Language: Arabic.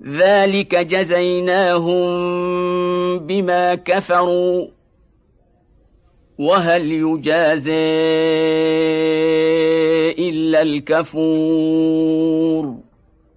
ذلك جزيناهم بما كفروا. وهل يجازي إلا الكفور؟